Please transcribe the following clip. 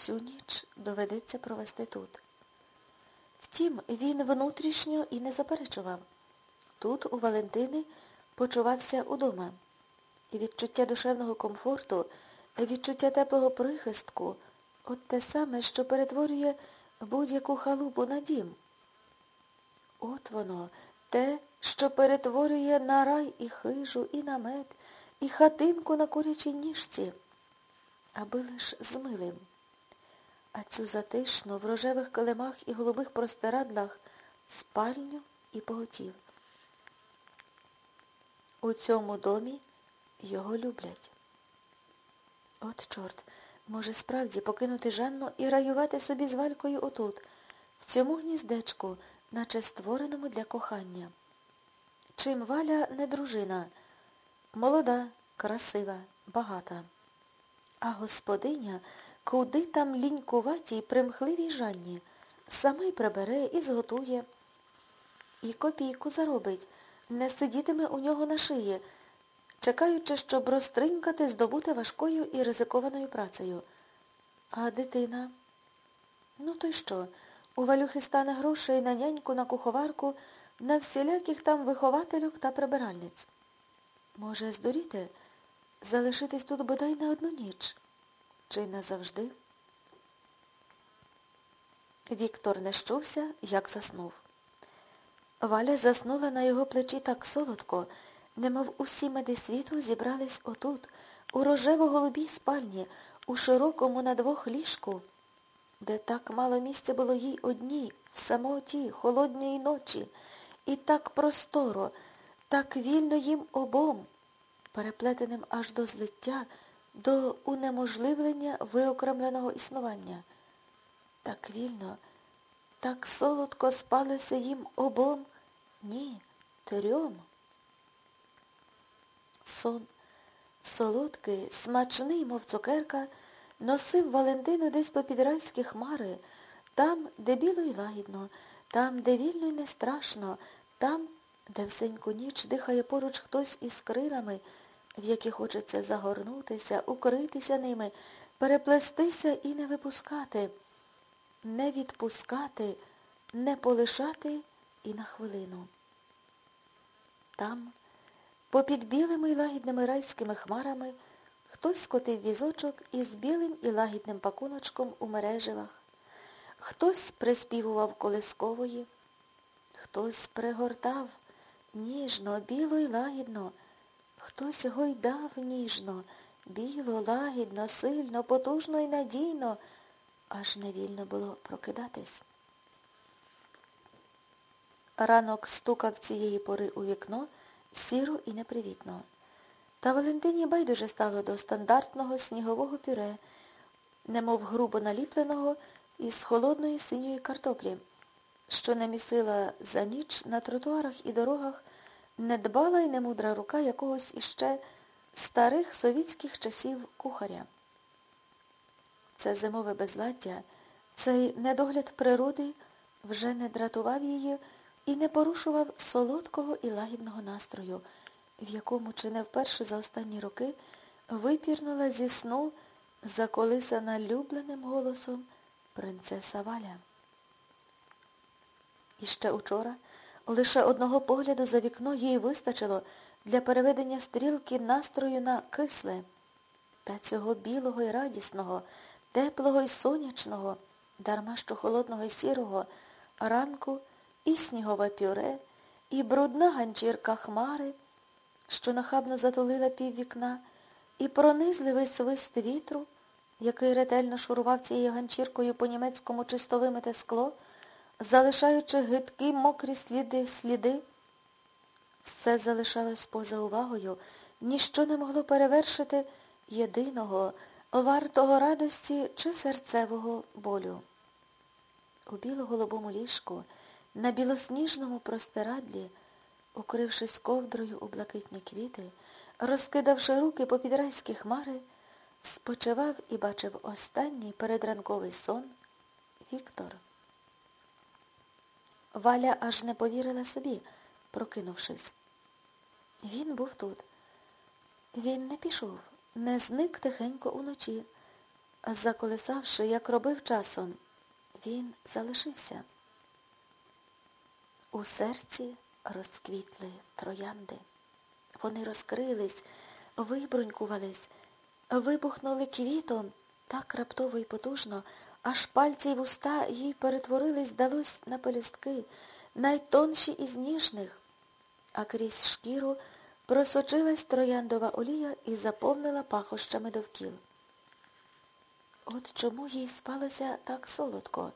Цю ніч доведеться провести тут. Втім, він внутрішньо і не заперечував. Тут у Валентини почувався удома. І відчуття душевного комфорту, відчуття теплого прихистку от те саме, що перетворює будь-яку халупу на дім. От воно, те, що перетворює на рай і хижу, і намет, і хатинку на курячій ніжці, аби лиш з милим. А цю затишну в рожевих килимах і голубих простирадлах спальню і поготів. У цьому домі його люблять. От чорт, може справді покинути Жанну і раювати собі з валькою отут, в цьому гніздечку, наче створеному для кохання. Чим валя не дружина, молода, красива, багата. А господиня куди там лінькуватій примхливій Жанні, сама й прибере і зготує. І копійку заробить, не сидітиме у нього на шиї, чекаючи, щоб розтринькати здобути важкою і ризикованою працею. А дитина? Ну то й що? У Валюхи стане грошей на няньку, на куховарку, на всіляких там виховательок та прибиральниць. Може, здуріти, залишитись тут бодай на одну ніч? Чи назавжди? Віктор не щувся, як заснув. Валя заснула на його плечі так солодко, немов усі меди світу зібрались отут, у рожево-голубій спальні, у широкому на двох ліжку, де так мало місця було їй одній, в самоті, холодньої ночі, і так просторо, так вільно їм обом, переплетеним аж до злиття, до унеможливлення виокремленого існування. Так вільно, так солодко спалося їм обом, ні, трьом. Сон, солодкий, смачний, мов цукерка, носив Валентину десь попід райські хмари, там, де біло й лагідно, там, де вільно й не страшно, там, де всеньку ніч дихає поруч хтось із крилами, в які хочеться загорнутися, укритися ними, переплестися і не випускати, не відпускати, не полишати і на хвилину. Там, попід білими і лагідними райськими хмарами, хтось скотив візочок із білим і лагідним пакуночком у мереживах, хтось приспівував колискової, хтось пригортав ніжно, біло і лагідно, Хтось гойдав ніжно, біло, лагідно, сильно, потужно і надійно, аж невільно було прокидатись. Ранок стукав цієї пори у вікно сіро і непривітно. Та Валентині байдуже стало до стандартного снігового пюре, немов грубо наліпленого із холодної синьої картоплі, що намісила за ніч на тротуарах і дорогах недбала й немудра рука якогось іще старих совітських часів кухаря. Це зимове безладдя, цей недогляд природи вже не дратував її і не порушував солодкого і лагідного настрою, в якому чи не вперше за останні роки випірнула зі сну заколисана любленим голосом принцеса Валя. І ще учора Лише одного погляду за вікно їй вистачило для переведення стрілки настрою на кисле. Та цього білого і радісного, теплого і сонячного, дарма що холодного і сірого, ранку і снігове пюре, і брудна ганчірка хмари, що нахабно затулила пів вікна, і пронизливий свист вітру, який ретельно шурував цією ганчіркою по німецькому чистовимите скло, залишаючи гидкі мокрі сліди сліди, все залишалось поза увагою, ніщо не могло перевершити єдиного, вартого радості чи серцевого болю. У біло-голубому ліжку, на білосніжному простирадлі, укрившись ковдрою у блакитні квіти, розкидавши руки по підрайські хмари, спочивав і бачив останній передранковий сон Віктор. Валя аж не повірила собі, прокинувшись. Він був тут. Він не пішов, не зник тихенько уночі, заколисавши, як робив часом, він залишився. У серці розквітли троянди. Вони розкрились, вибрунькувались, вибухнули квітом так раптово і потужно, аж пальці й вуста їй перетворились, здалось на пелюстки, найтонші із ніжних, а крізь шкіру просочилась трояндова олія і заповнила пахощами довкіл. От чому їй спалося так солодко,